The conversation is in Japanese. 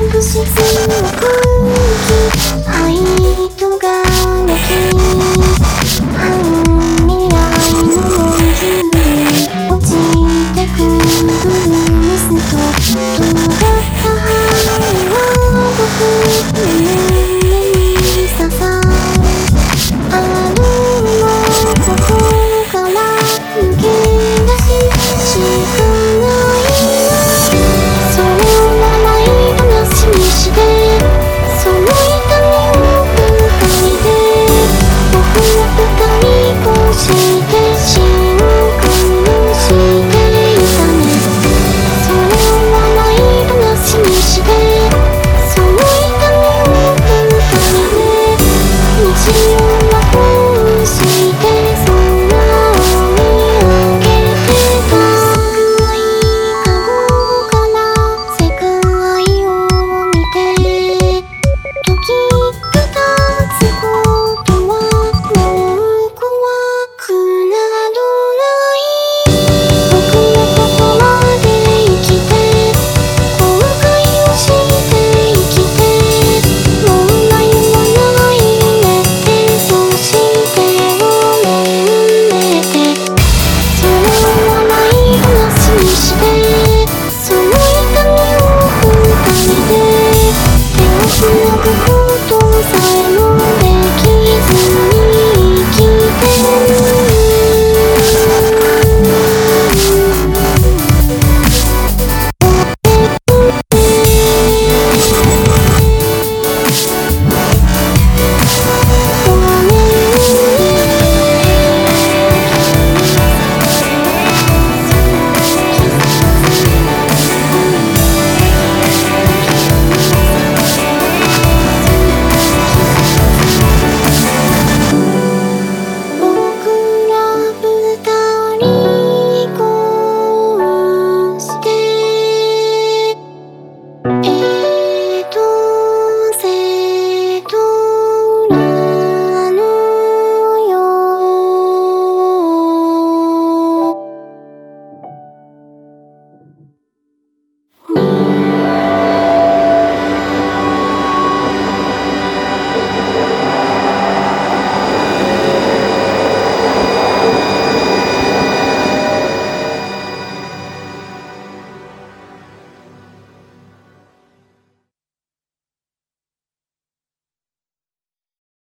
不自然な空気はい。oh